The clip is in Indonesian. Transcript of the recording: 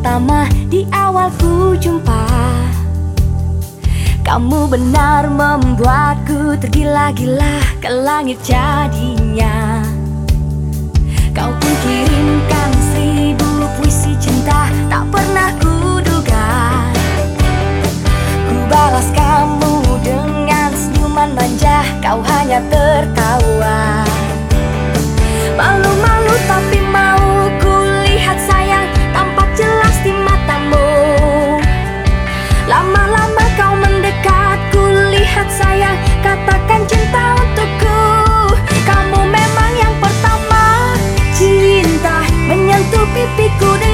pertama di awal ku jumpa. Kamu benar membuatku tergila-gila ke langit jadinya. Kau pun kirimkan seribu puisi cinta tak pernah kuduga. Ku balas kamu dengan senyuman manja Kau hanya tertawa. Malu-malu tapi mau ピピコ